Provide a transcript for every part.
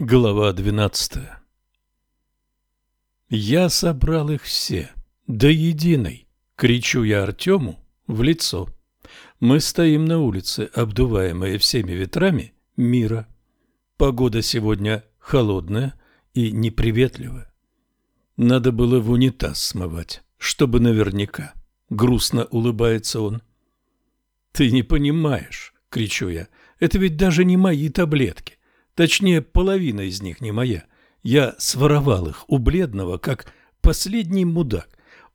Глава двенадцатая Я собрал их все, до единой, кричу я Артему в лицо. Мы стоим на улице, обдуваемые всеми ветрами мира. Погода сегодня холодная и неприветливая. Надо было в унитаз смывать, чтобы наверняка. Грустно улыбается он. Ты не понимаешь, кричу я, это ведь даже не мои таблетки. Точнее, половина из них не моя. Я своровал их у бледного, как последний мудак.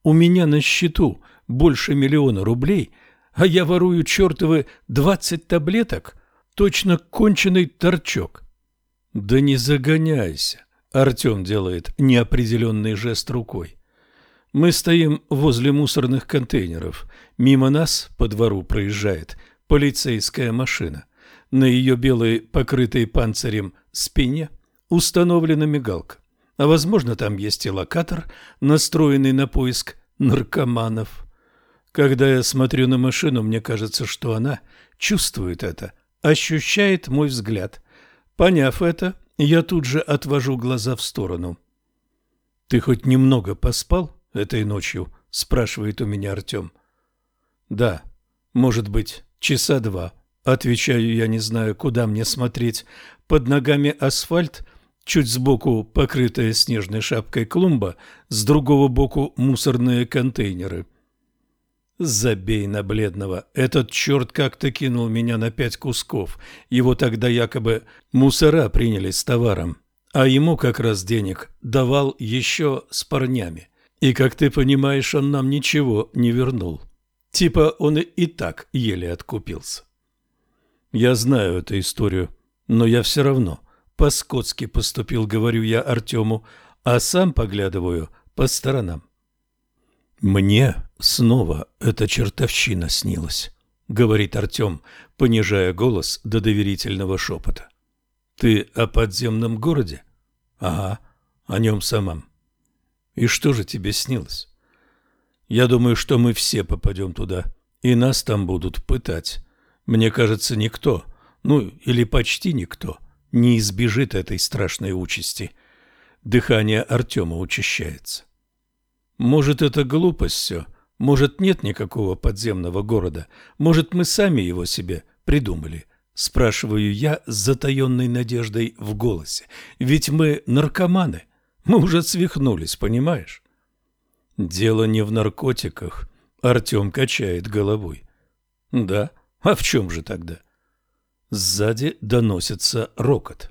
У меня на счету больше миллиона рублей, а я ворую чертовы двадцать таблеток, точно конченый торчок. Да не загоняйся, Артем делает неопределенный жест рукой. Мы стоим возле мусорных контейнеров. Мимо нас по двору проезжает полицейская машина. На ее белой, покрытой панцирем спине установлена мигалка. А возможно, там есть и локатор, настроенный на поиск наркоманов. Когда я смотрю на машину, мне кажется, что она чувствует это, ощущает мой взгляд. Поняв это, я тут же отвожу глаза в сторону. «Ты хоть немного поспал этой ночью?» – спрашивает у меня Артем. «Да, может быть, часа два». Отвечаю я, не знаю, куда мне смотреть. Под ногами асфальт, чуть сбоку покрытая снежной шапкой клумба, с другого боку мусорные контейнеры. Забей на бледного. Этот черт как-то кинул меня на пять кусков. Его тогда якобы мусора приняли с товаром. А ему как раз денег давал еще с парнями. И, как ты понимаешь, он нам ничего не вернул. Типа он и так еле откупился. Я знаю эту историю, но я все равно по-скотски поступил, говорю я Артему, а сам поглядываю по сторонам. Мне снова эта чертовщина снилась, говорит Артем, понижая голос до доверительного шепота. Ты о подземном городе? Ага, о нем самом. И что же тебе снилось? Я думаю, что мы все попадем туда, и нас там будут пытать. Мне кажется, никто, ну или почти никто, не избежит этой страшной участи. Дыхание Артема учащается. Может, это глупость все, может, нет никакого подземного города, может, мы сами его себе придумали. Спрашиваю я с затаенной надеждой в голосе. Ведь мы наркоманы, мы уже свихнулись, понимаешь? Дело не в наркотиках. Артем качает головой. Да, — а в чем же тогда? Сзади доносится рокот.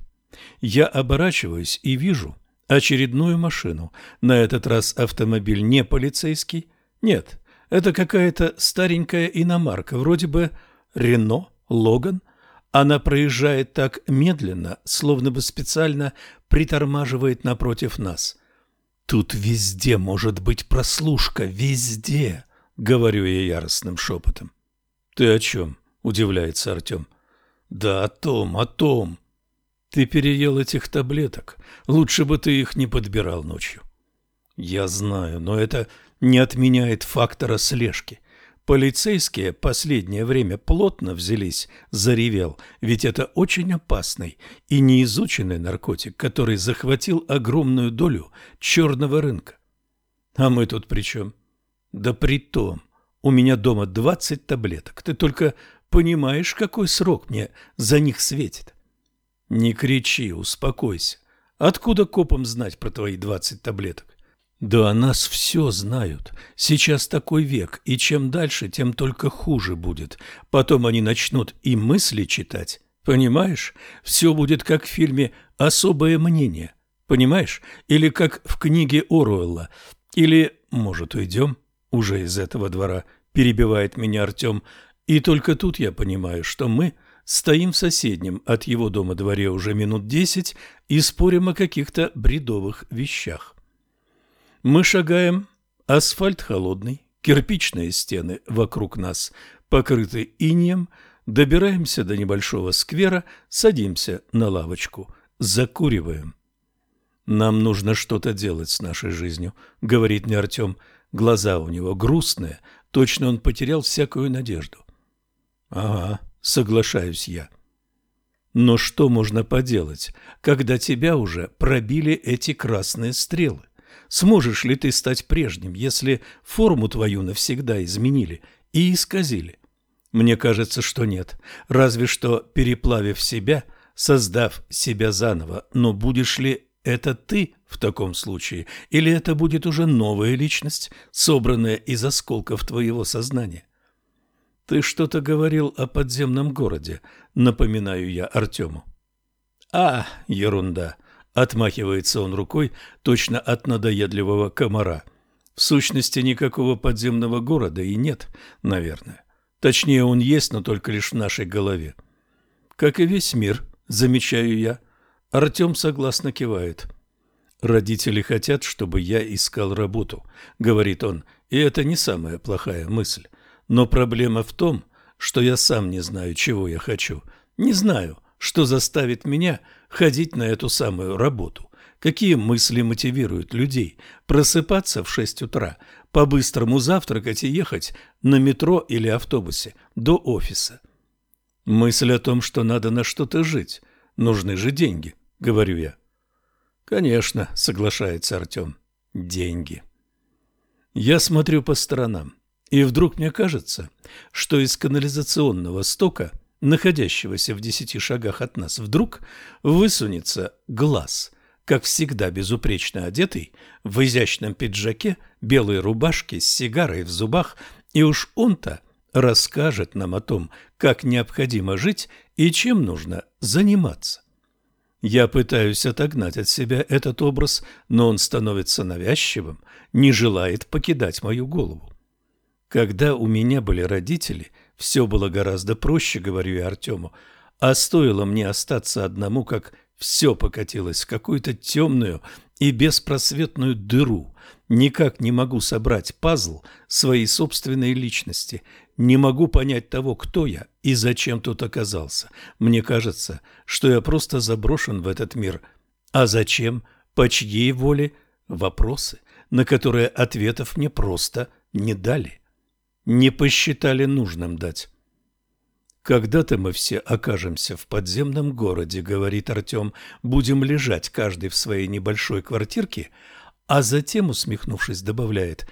Я оборачиваюсь и вижу очередную машину. На этот раз автомобиль не полицейский. Нет, это какая-то старенькая иномарка, вроде бы Рено, Логан. Она проезжает так медленно, словно бы специально притормаживает напротив нас. Тут везде может быть прослушка, везде, говорю я яростным шепотом. Ты о чем? – удивляется Артем. «Да о том, о том. Ты переел этих таблеток. Лучше бы ты их не подбирал ночью». «Я знаю, но это не отменяет фактора слежки. Полицейские последнее время плотно взялись за ревел, ведь это очень опасный и неизученный наркотик, который захватил огромную долю черного рынка. А мы тут при чем? Да при том, у меня дома двадцать таблеток. Ты только Понимаешь, какой срок мне за них светит? Не кричи, успокойся. Откуда копам знать про твои двадцать таблеток? Да о нас все знают. Сейчас такой век, и чем дальше, тем только хуже будет. Потом они начнут и мысли читать. Понимаешь? Все будет как в фильме «Особое мнение». Понимаешь? Или как в книге Оруэлла. Или, может, уйдем уже из этого двора, перебивает меня Артем. И только тут я понимаю, что мы стоим в соседнем от его дома дворе уже минут десять и спорим о каких-то бредовых вещах. Мы шагаем, асфальт холодный, кирпичные стены вокруг нас покрыты инеем, добираемся до небольшого сквера, садимся на лавочку, закуриваем. «Нам нужно что-то делать с нашей жизнью», — говорит мне Артем. Глаза у него грустные, точно он потерял всякую надежду. Ага, соглашаюсь я. Но что можно поделать, когда тебя уже пробили эти красные стрелы? Сможешь ли ты стать прежним, если форму твою навсегда изменили и исказили? Мне кажется, что нет, разве что переплавив себя, создав себя заново. Но будешь ли это ты в таком случае, или это будет уже новая личность, собранная из осколков твоего сознания? Ты что-то говорил о подземном городе, напоминаю я Артему. А, ерунда. Отмахивается он рукой, точно от надоедливого комара. В сущности, никакого подземного города и нет, наверное. Точнее, он есть, но только лишь в нашей голове. Как и весь мир, замечаю я. Артем согласно кивает. «Родители хотят, чтобы я искал работу», — говорит он, и это не самая плохая мысль. Но проблема в том, что я сам не знаю, чего я хочу. Не знаю, что заставит меня ходить на эту самую работу? Какие мысли мотивируют людей просыпаться в 6 утра, по-быстрому завтракать и ехать на метро или автобусе до офиса? Мысль о том, что надо на что-то жить. Нужны же деньги, говорю я. Конечно, соглашается Артем. Деньги. Я смотрю по сторонам, и вдруг мне кажется, что из канализационного стока – находящегося в десяти шагах от нас, вдруг высунется глаз, как всегда безупречно одетый, в изящном пиджаке, белой рубашке с сигарой в зубах, и уж он-то расскажет нам о том, как необходимо жить и чем нужно заниматься. Я пытаюсь отогнать от себя этот образ, но он становится навязчивым, не желает покидать мою голову. Когда у меня были родители – все было гораздо проще, говорю я Артему, а стоило мне остаться одному, как все покатилось в какую-то темную и беспросветную дыру. Никак не могу собрать пазл своей собственной личности, не могу понять того, кто я и зачем тут оказался. Мне кажется, что я просто заброшен в этот мир. А зачем? По чьей воле? Вопросы, на которые ответов мне просто не дали не посчитали нужным дать. «Когда-то мы все окажемся в подземном городе», — говорит Артем, — «будем лежать каждый в своей небольшой квартирке», а затем, усмехнувшись, добавляет,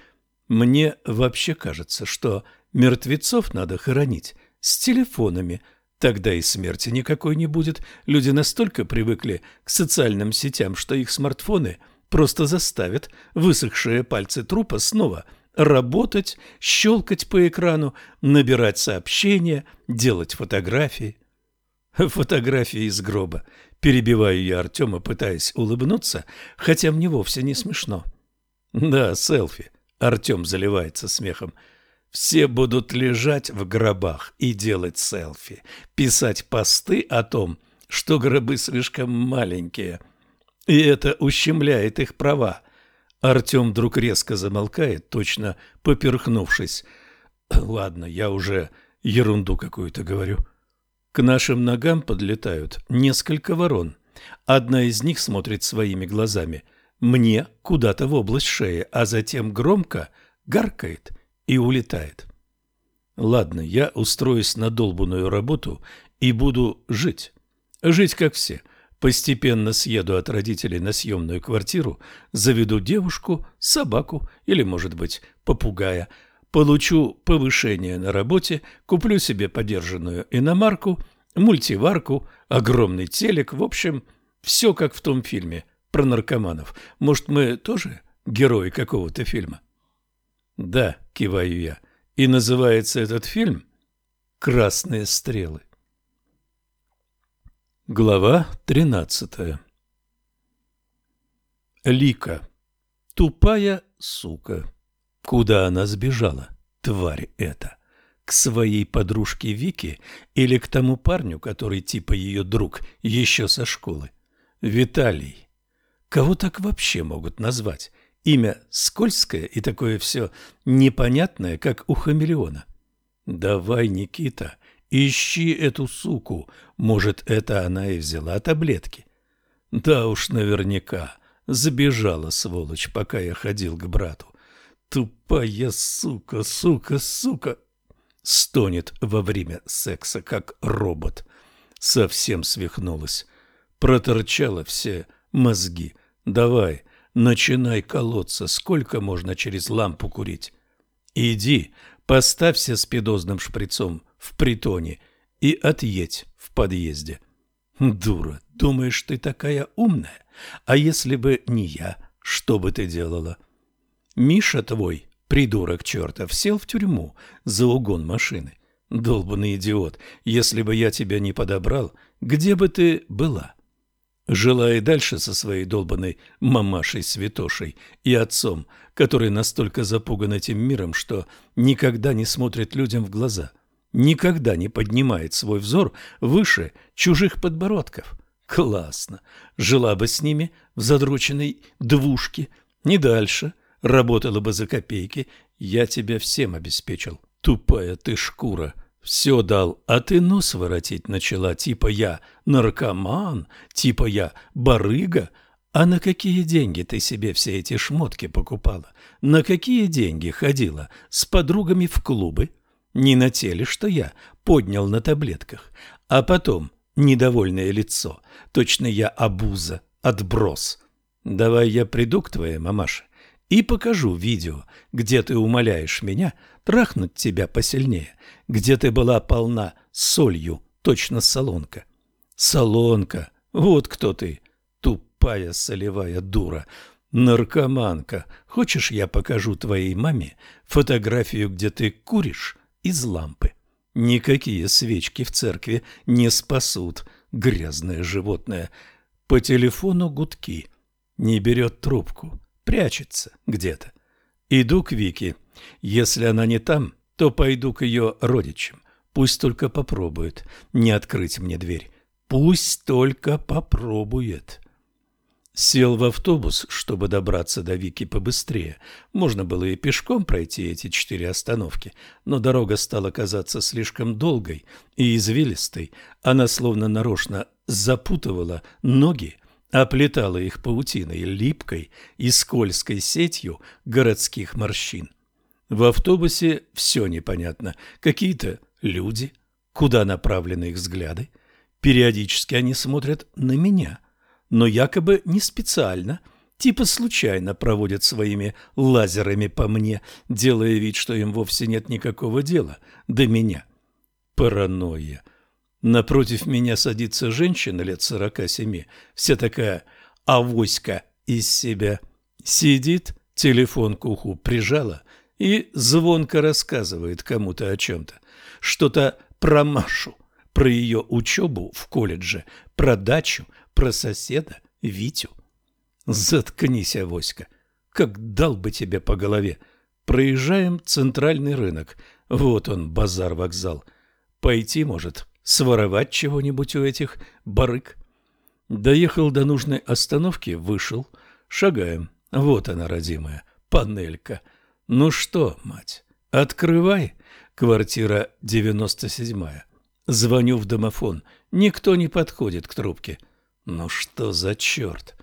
«Мне вообще кажется, что мертвецов надо хоронить с телефонами, тогда и смерти никакой не будет. Люди настолько привыкли к социальным сетям, что их смартфоны просто заставят высохшие пальцы трупа снова – работать, щелкать по экрану, набирать сообщения, делать фотографии. Фотографии из гроба. Перебиваю я Артема, пытаясь улыбнуться, хотя мне вовсе не смешно. Да, селфи. Артем заливается смехом. Все будут лежать в гробах и делать селфи, писать посты о том, что гробы слишком маленькие. И это ущемляет их права. Артем вдруг резко замолкает, точно поперхнувшись. Ладно, я уже ерунду какую-то говорю. К нашим ногам подлетают несколько ворон. Одна из них смотрит своими глазами мне куда-то в область шеи, а затем громко гаркает и улетает. Ладно, я устроюсь на долбанную работу и буду жить. Жить как все. Постепенно съеду от родителей на съемную квартиру, заведу девушку, собаку или, может быть, попугая, получу повышение на работе, куплю себе подержанную иномарку, мультиварку, огромный телек, в общем, все как в том фильме про наркоманов. Может, мы тоже герои какого-то фильма? Да, киваю я. И называется этот фильм «Красные стрелы». Глава 13 Лика. Тупая сука. Куда она сбежала, тварь эта? К своей подружке Вике или к тому парню, который типа ее друг еще со школы? Виталий. Кого так вообще могут назвать? Имя скользкое и такое все непонятное, как у хамелеона. Давай, Никита, Ищи эту суку. Может, это она и взяла таблетки. Да уж наверняка. Забежала, сволочь, пока я ходил к брату. Тупая сука, сука, сука. Стонет во время секса, как робот. Совсем свихнулась. Проторчала все мозги. Давай, начинай колоться. Сколько можно через лампу курить? Иди, поставься спидозным шприцом в притоне и отъедь в подъезде. Дура, думаешь, ты такая умная? А если бы не я, что бы ты делала? Миша твой, придурок чертов, сел в тюрьму за угон машины. Долбанный идиот, если бы я тебя не подобрал, где бы ты была? Жила и дальше со своей долбанной мамашей-святошей и отцом, который настолько запуган этим миром, что никогда не смотрит людям в глаза, никогда не поднимает свой взор выше чужих подбородков. Классно. Жила бы с ними в задроченной двушке, не дальше, работала бы за копейки. Я тебя всем обеспечил. Тупая ты шкура. Все дал, а ты нос воротить начала, типа я наркоман, типа я барыга. А на какие деньги ты себе все эти шмотки покупала? На какие деньги ходила с подругами в клубы? Не на теле, что я поднял на таблетках. А потом недовольное лицо. Точно я обуза, отброс. Давай я приду к твоей мамаше и покажу видео, где ты умоляешь меня трахнуть тебя посильнее, где ты была полна солью, точно солонка. Солонка, вот кто ты, тупая солевая дура, наркоманка. Хочешь, я покажу твоей маме фотографию, где ты куришь из лампы? Никакие свечки в церкви не спасут грязное животное. По телефону гудки. Не берет трубку. Прячется где-то. Иду к Вике. Если она не там, то пойду к ее родичам. Пусть только попробует не открыть мне дверь. Пусть только попробует. Сел в автобус, чтобы добраться до Вики побыстрее. Можно было и пешком пройти эти четыре остановки, но дорога стала казаться слишком долгой и извилистой. Она словно нарочно запутывала ноги, оплетала их паутиной, липкой и скользкой сетью городских морщин. В автобусе все непонятно. Какие-то люди, куда направлены их взгляды. Периодически они смотрят на меня – но якобы не специально, типа случайно проводят своими лазерами по мне, делая вид, что им вовсе нет никакого дела до меня. Паранойя. Напротив меня садится женщина лет сорока семи, вся такая авоська из себя. Сидит, телефон к уху прижала и звонко рассказывает кому-то о чем-то. Что-то про Машу, про ее учебу в колледже, про дачу, про соседа Витю. Заткнись, авоська, как дал бы тебе по голове. Проезжаем центральный рынок. Вот он, базар-вокзал. Пойти, может, своровать чего-нибудь у этих барыг. Доехал до нужной остановки, вышел. Шагаем. Вот она, родимая, панелька. Ну что, мать, открывай. Квартира девяносто седьмая. Звоню в домофон. Никто не подходит к трубке. Ну что за черт?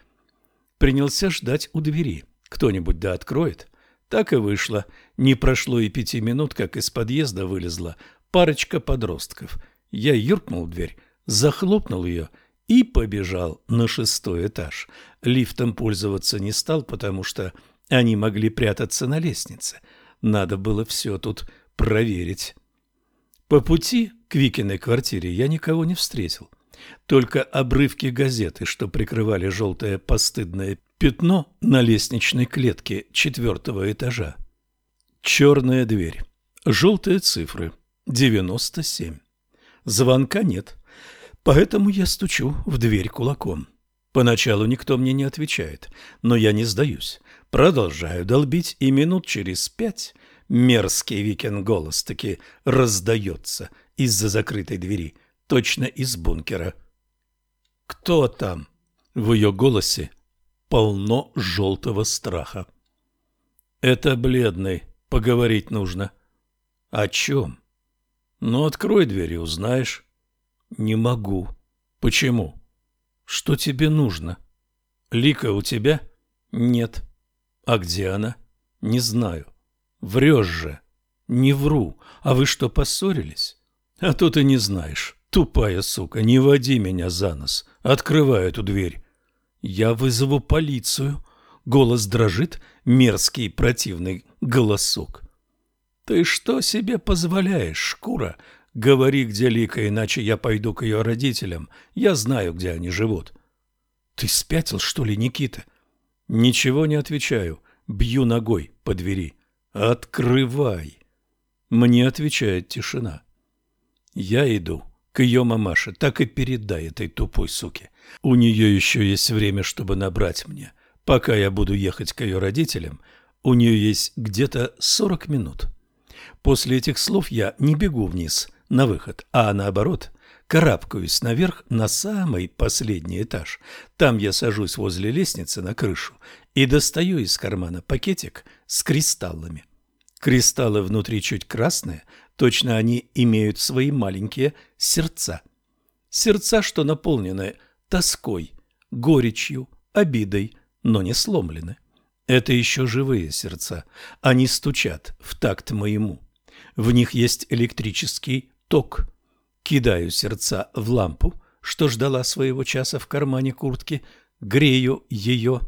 Принялся ждать у двери. Кто-нибудь да откроет? Так и вышло. Не прошло и пяти минут, как из подъезда вылезла парочка подростков. Я юркнул в дверь, захлопнул ее и побежал на шестой этаж. Лифтом пользоваться не стал, потому что они могли прятаться на лестнице. Надо было все тут проверить. По пути к Викиной квартире я никого не встретил. Только обрывки газеты, что прикрывали желтое постыдное пятно на лестничной клетке четвертого этажа. Черная дверь. Желтые цифры. 97. Звонка нет. Поэтому я стучу в дверь кулаком. Поначалу никто мне не отвечает, но я не сдаюсь. Продолжаю долбить, и минут через пять мерзкий Викин голос таки раздается из-за закрытой двери – точно из бункера. «Кто там?» В ее голосе полно желтого страха. «Это бледный. Поговорить нужно». «О чем?» «Ну, открой дверь и узнаешь». «Не могу». «Почему?» «Что тебе нужно?» «Лика у тебя?» «Нет». «А где она?» «Не знаю». «Врешь же». «Не вру. А вы что, поссорились?» «А то ты не знаешь. Тупая сука, не води меня за нос. Открывай эту дверь. Я вызову полицию. Голос дрожит, мерзкий противный голосок. Ты что себе позволяешь, шкура? Говори, где Лика, иначе я пойду к ее родителям. Я знаю, где они живут. Ты спятил, что ли, Никита? Ничего не отвечаю. Бью ногой по двери. Открывай. Мне отвечает тишина. Я иду к ее мамаше, так и передай этой тупой суке. У нее еще есть время, чтобы набрать мне. Пока я буду ехать к ее родителям, у нее есть где-то сорок минут. После этих слов я не бегу вниз на выход, а наоборот, карабкаюсь наверх на самый последний этаж. Там я сажусь возле лестницы на крышу и достаю из кармана пакетик с кристаллами. Кристаллы внутри чуть красные, точно они имеют свои маленькие сердца. Сердца, что наполнены тоской, горечью, обидой, но не сломлены. Это еще живые сердца. Они стучат в такт моему. В них есть электрический ток. Кидаю сердца в лампу, что ждала своего часа в кармане куртки, грею ее.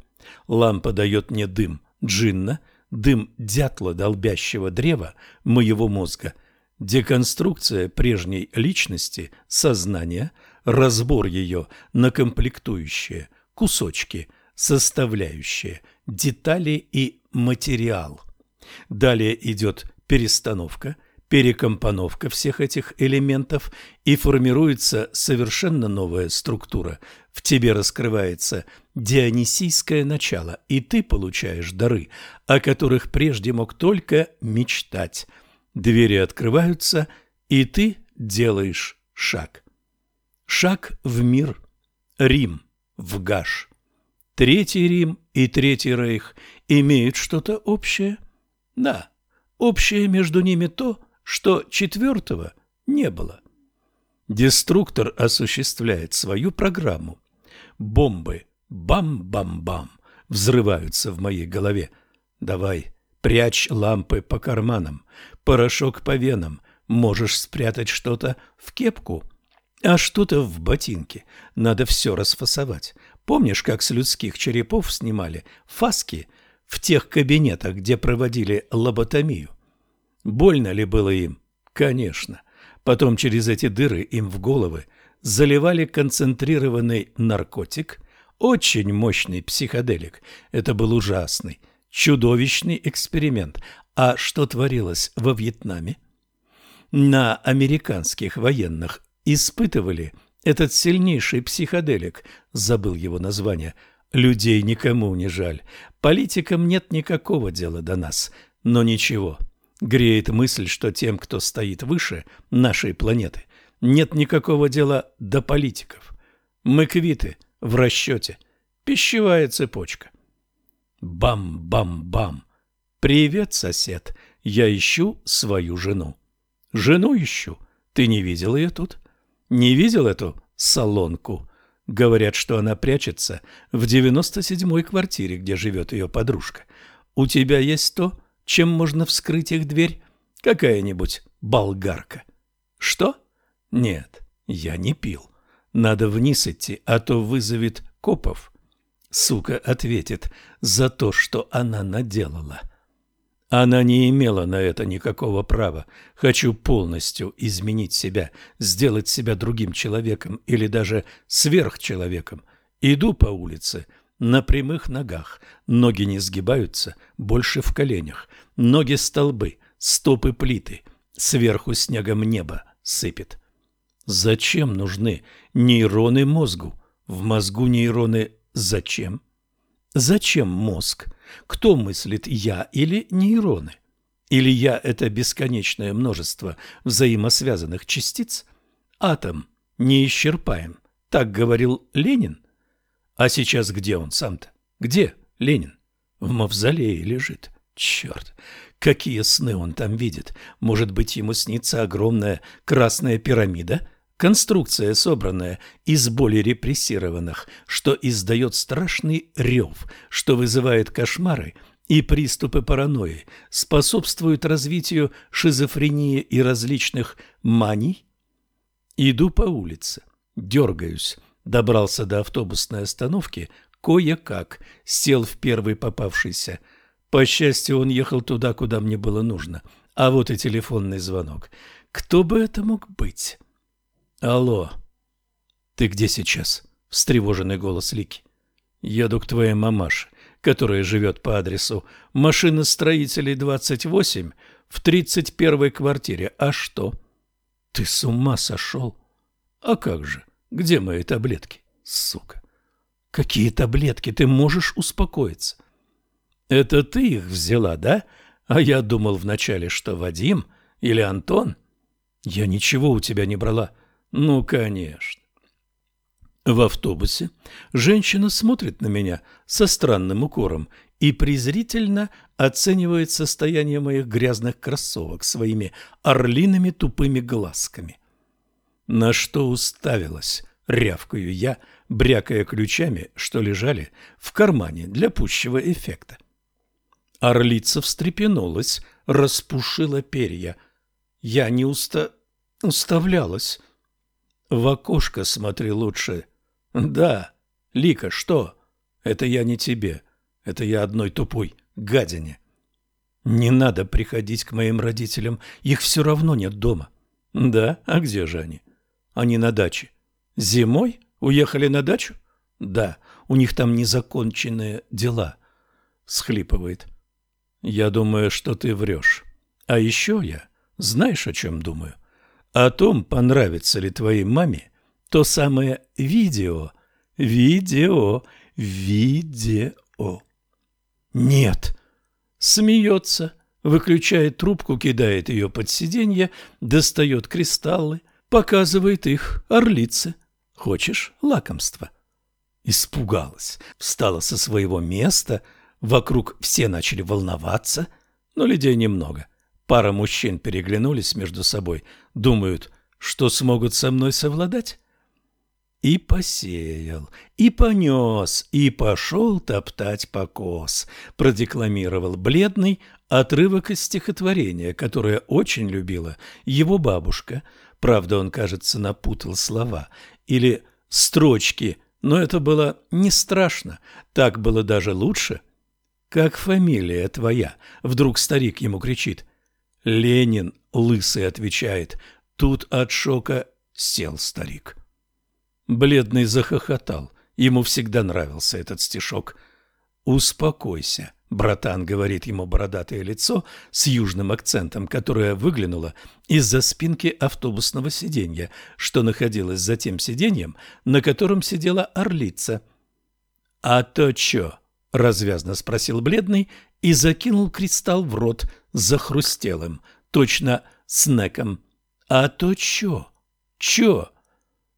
Лампа дает мне дым джинна, дым дятла долбящего древа моего мозга, деконструкция прежней личности, сознания, разбор ее на комплектующие, кусочки, составляющие, детали и материал. Далее идет перестановка, перекомпоновка всех этих элементов и формируется совершенно новая структура. В тебе раскрывается дионисийское начало, и ты получаешь дары, о которых прежде мог только мечтать. Двери открываются, и ты делаешь шаг. Шаг в мир. Рим в Гаш. Третий Рим и Третий Рейх имеют что-то общее? Да. Общее между ними то, что четвертого не было. Деструктор осуществляет свою программу. Бомбы бам-бам-бам взрываются в моей голове. Давай, прячь лампы по карманам, порошок по венам. Можешь спрятать что-то в кепку, а что-то в ботинке. Надо все расфасовать. Помнишь, как с людских черепов снимали фаски – в тех кабинетах, где проводили лоботомию. Больно ли было им? Конечно. Потом через эти дыры им в головы заливали концентрированный наркотик, очень мощный психоделик. Это был ужасный, чудовищный эксперимент. А что творилось во Вьетнаме? На американских военных испытывали этот сильнейший психоделик, забыл его название – Людей никому не жаль. Политикам нет никакого дела до нас. Но ничего. Греет мысль, что тем, кто стоит выше нашей планеты, нет никакого дела до политиков. Мы квиты в расчете. Пищевая цепочка. Бам-бам-бам. Привет, сосед. Я ищу свою жену. Жену ищу. Ты не видел ее тут? Не видел эту салонку? Говорят, что она прячется в девяносто седьмой квартире, где живет ее подружка. У тебя есть то, чем можно вскрыть их дверь? Какая-нибудь болгарка. Что? Нет, я не пил. Надо вниз идти, а то вызовет копов. Сука ответит за то, что она наделала. Она не имела на это никакого права. Хочу полностью изменить себя, сделать себя другим человеком или даже сверхчеловеком. Иду по улице на прямых ногах, ноги не сгибаются, больше в коленях, ноги столбы, стопы плиты, сверху снегом небо сыпет. Зачем нужны нейроны мозгу? В мозгу нейроны зачем? Зачем мозг? Кто мыслит «я» или нейроны? Или «я» — это бесконечное множество взаимосвязанных частиц? Атом неисчерпаем, так говорил Ленин. А сейчас где он сам-то? Где Ленин? В мавзолее лежит. Черт, какие сны он там видит. Может быть, ему снится огромная красная пирамида — Конструкция, собранная из более репрессированных, что издает страшный рев, что вызывает кошмары и приступы паранойи, способствует развитию шизофрении и различных маний? Иду по улице, дергаюсь, добрался до автобусной остановки, кое-как сел в первый попавшийся. По счастью, он ехал туда, куда мне было нужно. А вот и телефонный звонок. Кто бы это мог быть? Алло. Ты где сейчас? Встревоженный голос Лики. Еду к твоей мамаше, которая живет по адресу машиностроителей 28 в 31-й квартире. А что? Ты с ума сошел? А как же? Где мои таблетки? Сука. Какие таблетки? Ты можешь успокоиться? Это ты их взяла, да? А я думал вначале, что Вадим или Антон. Я ничего у тебя не брала. Ну, конечно. В автобусе женщина смотрит на меня со странным укором и презрительно оценивает состояние моих грязных кроссовок своими орлиными тупыми глазками. На что уставилась, рявкаю я, брякая ключами, что лежали в кармане для пущего эффекта. Орлица встрепенулась, распушила перья. Я не уста... уставлялась. В окошко смотри лучше. Да, Лика, что? Это я не тебе. Это я одной тупой гадине. Не надо приходить к моим родителям, их все равно нет дома. Да, а где же они? Они на даче. Зимой уехали на дачу? Да, у них там незаконченные дела. Схлипывает. Я думаю, что ты врешь. А еще я, знаешь, о чем думаю? О том, понравится ли твоей маме то самое видео. Видео. Видео. Нет. Смеется, выключает трубку, кидает ее под сиденье, достает кристаллы, показывает их орлице. Хочешь лакомство? Испугалась, встала со своего места, вокруг все начали волноваться, но людей немного. Пара мужчин переглянулись между собой, думают, что смогут со мной совладать. И посеял, и понес, и пошел топтать покос, продекламировал бледный отрывок из стихотворения, которое очень любила его бабушка. Правда, он, кажется, напутал слова. Или строчки, но это было не страшно, так было даже лучше. «Как фамилия твоя?» — вдруг старик ему кричит. «Ленин», — лысый отвечает. Тут от шока сел старик. Бледный захохотал. Ему всегда нравился этот стишок. «Успокойся», — братан, — говорит ему бородатое лицо с южным акцентом, которое выглянуло из-за спинки автобусного сиденья, что находилось за тем сиденьем, на котором сидела орлица. «А то чё?» — развязно спросил бледный и закинул кристалл в рот захрустелым, точно снеком. «А то чё? Чё?»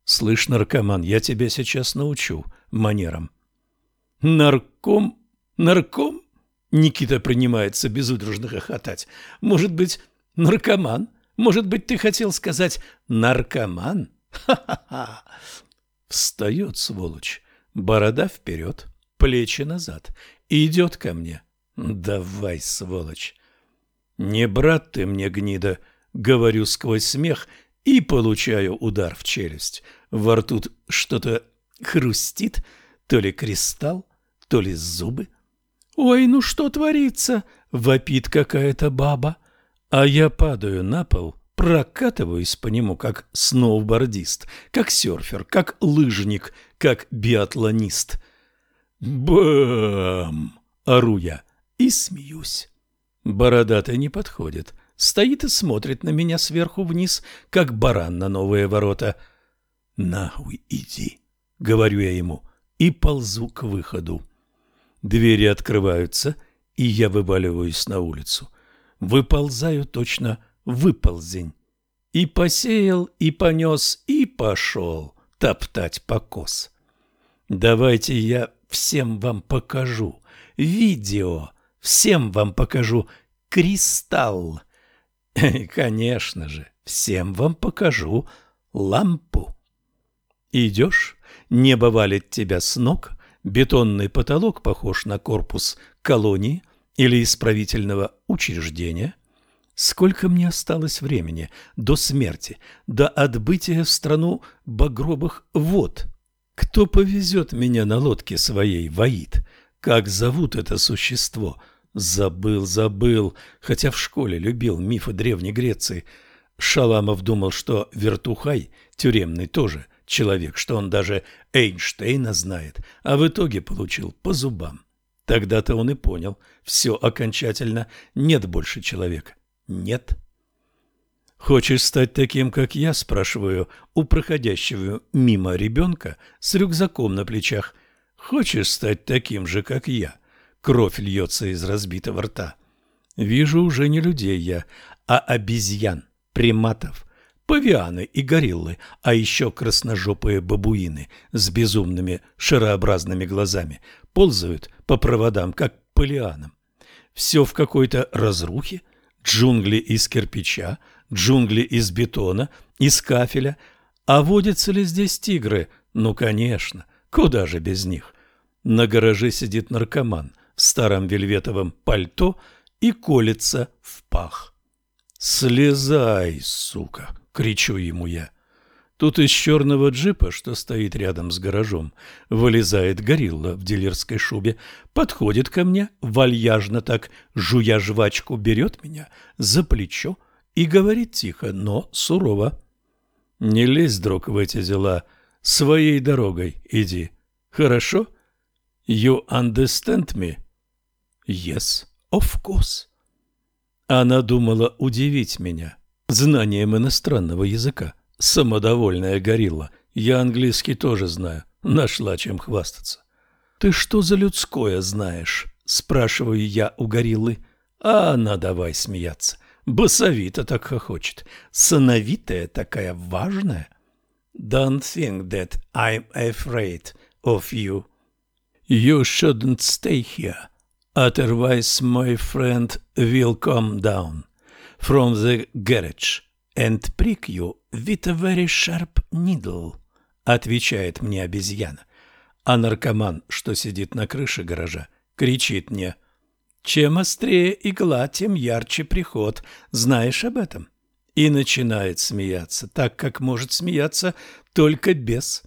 Слышь, наркоман, я тебя сейчас научу манерам. Нарком? Нарком? Никита принимается безудержно хохотать. Может быть, наркоман? Может быть, ты хотел сказать наркоман? Ха-ха-ха. Встает, сволочь. Борода вперед, плечи назад. Идет ко мне. Давай, сволочь. Не брат ты мне, гнида, говорю сквозь смех и получаю удар в челюсть. Во рту что-то хрустит, то ли кристалл, то ли зубы. «Ой, ну что творится?» — вопит какая-то баба. А я падаю на пол, прокатываюсь по нему, как сноубордист, как серфер, как лыжник, как биатлонист. «Бам!» — ору я и смеюсь. Бородатый не подходит стоит и смотрит на меня сверху вниз, как баран на новые ворота. «Нахуй иди», — говорю я ему, и ползу к выходу. Двери открываются, и я вываливаюсь на улицу. Выползаю точно выползень. И посеял, и понес, и пошел топтать покос. Давайте я всем вам покажу видео, всем вам покажу кристалл, Конечно же, всем вам покажу лампу. Идешь, небо валит тебя с ног, бетонный потолок похож на корпус колонии или исправительного учреждения. Сколько мне осталось времени до смерти, до отбытия в страну багровых вод? Кто повезет меня на лодке своей, Ваид? Как зовут это существо? Забыл, забыл, хотя в школе любил мифы Древней Греции. Шаламов думал, что Вертухай, тюремный, тоже человек, что он даже Эйнштейна знает, а в итоге получил по зубам. Тогда-то он и понял, все окончательно, нет больше человека. Нет. «Хочешь стать таким, как я?» – спрашиваю у проходящего мимо ребенка с рюкзаком на плечах. «Хочешь стать таким же, как я?» Кровь льется из разбитого рта. Вижу уже не людей я, а обезьян, приматов, павианы и гориллы, а еще красножопые бабуины с безумными шарообразными глазами ползают по проводам, как по. Все в какой-то разрухе, джунгли из кирпича, джунгли из бетона, из кафеля. А водятся ли здесь тигры? Ну, конечно, куда же без них? На гараже сидит наркоман – в старом вельветовом пальто и колется в пах. «Слезай, сука!» — кричу ему я. Тут из черного джипа, что стоит рядом с гаражом, вылезает горилла в дилерской шубе, подходит ко мне, вальяжно так, жуя жвачку, берет меня за плечо и говорит тихо, но сурово. «Не лезь, друг, в эти дела, своей дорогой иди, хорошо? You understand me?» Yes, of course. Она думала удивить меня знанием иностранного языка. Самодовольная горилла. Я английский тоже знаю. Нашла чем хвастаться. «Ты что за людское знаешь?» – спрашиваю я у гориллы. А она давай смеяться. Басовито так хохочет. Сановитая такая важная. Don't think that I'm afraid of you. You shouldn't stay here. Otherwise my friend will come down from the garage and prick you with a very sharp needle, отвечает мне обезьяна. А наркоман, что сидит на крыше гаража, кричит мне. Чем острее игла, тем ярче приход. Знаешь об этом? И начинает смеяться, так как может смеяться только бес.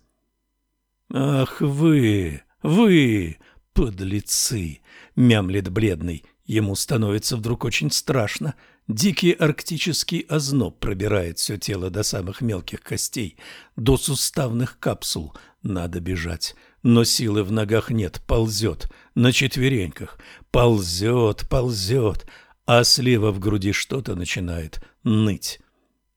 Ах вы, вы, подлецы! Мямлет бледный. Ему становится вдруг очень страшно. Дикий арктический озноб пробирает все тело до самых мелких костей, до суставных капсул. Надо бежать, но силы в ногах нет, ползет на четвереньках, ползет, ползет, а слева в груди что-то начинает ныть.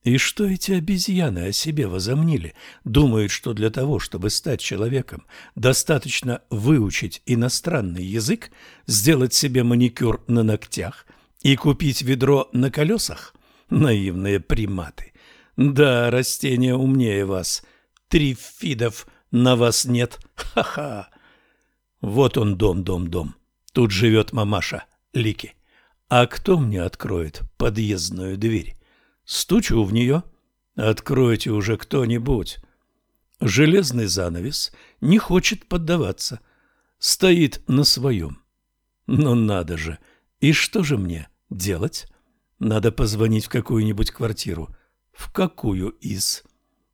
И что эти обезьяны о себе возомнили? Думают, что для того, чтобы стать человеком, достаточно выучить иностранный язык, сделать себе маникюр на ногтях и купить ведро на колесах? Наивные приматы. Да, растения умнее вас. Трифидов на вас нет. Ха-ха. Вот он дом, дом, дом. Тут живет мамаша Лики. А кто мне откроет подъездную дверь? Стучу в нее. Откройте уже кто-нибудь. Железный занавес не хочет поддаваться. Стоит на своем. Ну надо же. И что же мне делать? Надо позвонить в какую-нибудь квартиру. В какую из?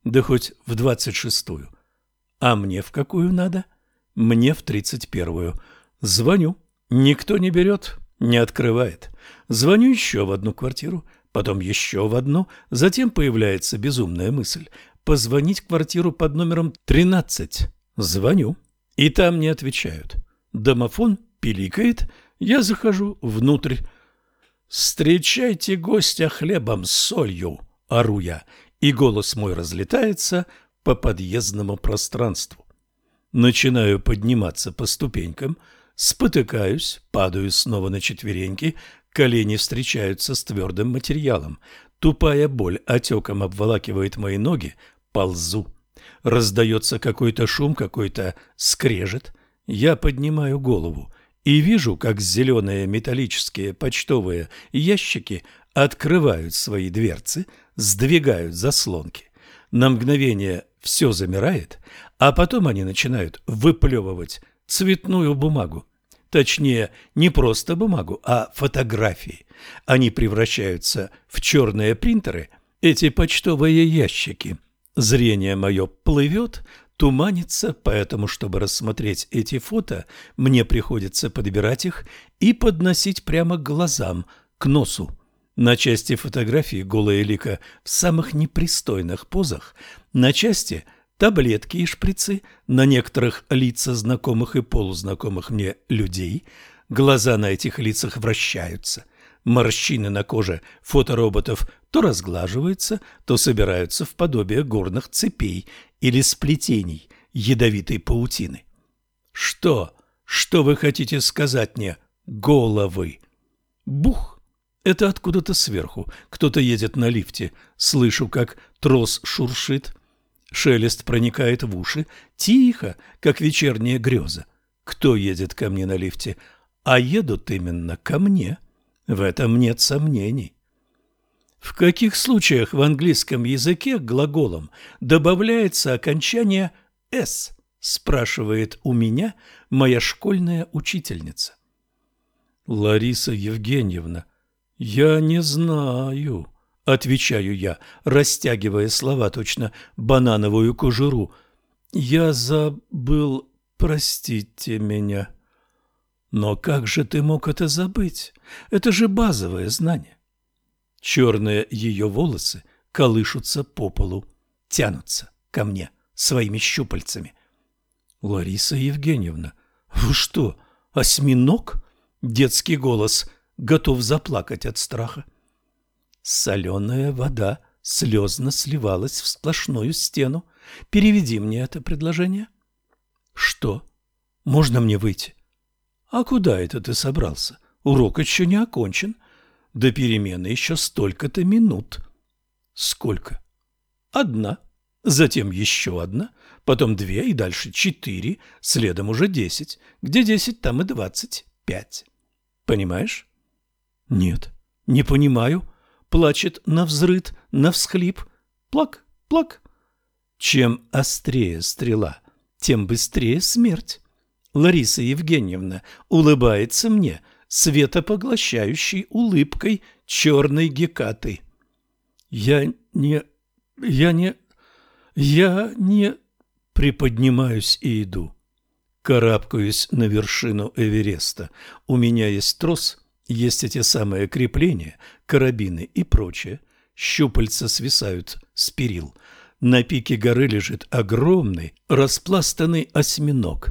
Да хоть в двадцать шестую. А мне в какую надо? Мне в тридцать первую. Звоню. Никто не берет, не открывает. Звоню еще в одну квартиру потом еще в одну, затем появляется безумная мысль позвонить в квартиру под номером 13. Звоню, и там не отвечают. Домофон пиликает, я захожу внутрь. «Встречайте гостя хлебом с солью!» – ору я, и голос мой разлетается по подъездному пространству. Начинаю подниматься по ступенькам, спотыкаюсь, падаю снова на четвереньки, Колени встречаются с твердым материалом. Тупая боль отеком обволакивает мои ноги. Ползу. Раздается какой-то шум, какой-то скрежет. Я поднимаю голову и вижу, как зеленые металлические почтовые ящики открывают свои дверцы, сдвигают заслонки. На мгновение все замирает, а потом они начинают выплевывать цветную бумагу. Точнее, не просто бумагу, а фотографии. Они превращаются в черные принтеры, эти почтовые ящики. Зрение мое плывет, туманится, поэтому, чтобы рассмотреть эти фото, мне приходится подбирать их и подносить прямо к глазам, к носу. На части фотографии голая лика в самых непристойных позах, на части таблетки и шприцы, на некоторых лица знакомых и полузнакомых мне людей. Глаза на этих лицах вращаются. Морщины на коже фотороботов то разглаживаются, то собираются в подобие горных цепей или сплетений ядовитой паутины. Что? Что вы хотите сказать мне? Головы. Бух! Это откуда-то сверху. Кто-то едет на лифте. Слышу, как трос шуршит. Шелест проникает в уши, тихо, как вечерняя греза. Кто едет ко мне на лифте? А едут именно ко мне. В этом нет сомнений. В каких случаях в английском языке к глаголам добавляется окончание «с», спрашивает у меня моя школьная учительница. Лариса Евгеньевна, я не знаю. — отвечаю я, растягивая слова точно банановую кожуру. «Я забыл, простите меня». «Но как же ты мог это забыть? Это же базовое знание». Черные ее волосы колышутся по полу, тянутся ко мне своими щупальцами. «Лариса Евгеньевна, вы что, осьминог?» Детский голос готов заплакать от страха. Соленая вода слезно сливалась в сплошную стену. Переведи мне это предложение. Что? Можно мне выйти? А куда это ты собрался? Урок еще не окончен. До перемены еще столько-то минут. Сколько? Одна. Затем еще одна, потом две и дальше четыре, следом уже десять. Где десять, там и двадцать пять. Понимаешь? Нет, не понимаю плачет на взрыд, на всхлип. Плак, плак. Чем острее стрела, тем быстрее смерть. Лариса Евгеньевна улыбается мне светопоглощающей улыбкой черной гекаты. Я не... я не... я не... Приподнимаюсь и иду. Карабкаюсь на вершину Эвереста. У меня есть трос — есть эти самые крепления, карабины и прочее. Щупальца свисают с перил. На пике горы лежит огромный, распластанный осьминог.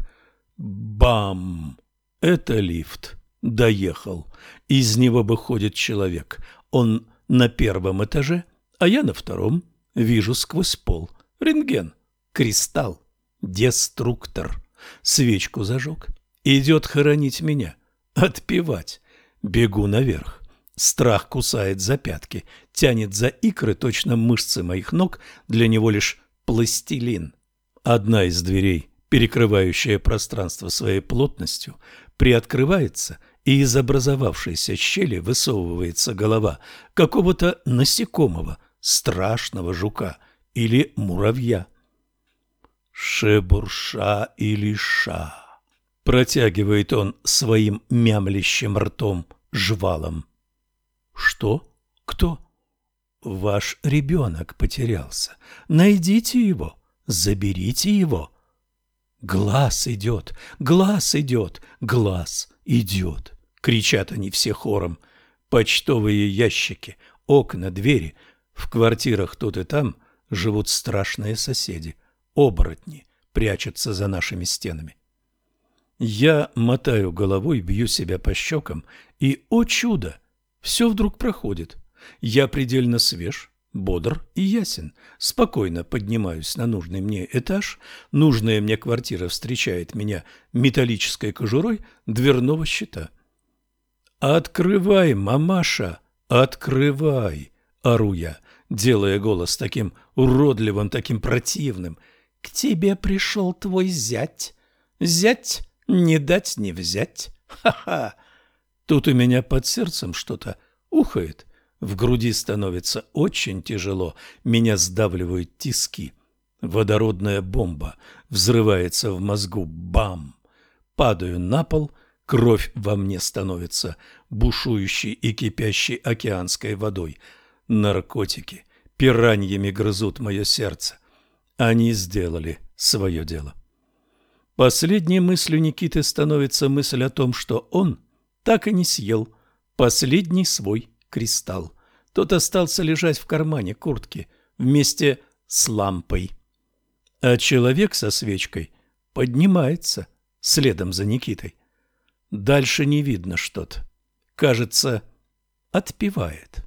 Бам! Это лифт. Доехал. Из него выходит человек. Он на первом этаже, а я на втором. Вижу сквозь пол. Рентген. Кристалл. Деструктор. Свечку зажег. Идет хоронить меня. Отпевать. Бегу наверх. Страх кусает за пятки, тянет за икры, точно мышцы моих ног, для него лишь пластилин. Одна из дверей, перекрывающая пространство своей плотностью, приоткрывается, и из образовавшейся щели высовывается голова какого-то насекомого, страшного жука или муравья. Шебурша или ша. Протягивает он своим мямлящим ртом жвалом. Что? Кто? Ваш ребенок потерялся. Найдите его, заберите его. Глаз идет, глаз идет, глаз идет. Кричат они все хором. Почтовые ящики, окна, двери. В квартирах тут и там живут страшные соседи. Оборотни прячутся за нашими стенами. Я мотаю головой, бью себя по щекам, и, о чудо, все вдруг проходит. Я предельно свеж, бодр и ясен. Спокойно поднимаюсь на нужный мне этаж. Нужная мне квартира встречает меня металлической кожурой дверного щита. «Открывай, мамаша, открывай!» — ору я, делая голос таким уродливым, таким противным. «К тебе пришел твой зять. Зять не дать не взять. Ха-ха! Тут у меня под сердцем что-то ухает. В груди становится очень тяжело. Меня сдавливают тиски. Водородная бомба взрывается в мозгу. Бам! Падаю на пол, Кровь во мне становится бушующей и кипящей океанской водой. Наркотики пираньями грызут мое сердце. Они сделали свое дело. Последней мыслью Никиты становится мысль о том, что он так и не съел последний свой кристалл. Тот остался лежать в кармане куртки вместе с лампой. А человек со свечкой поднимается следом за Никитой. Дальше не видно что-то. Кажется, отпевает.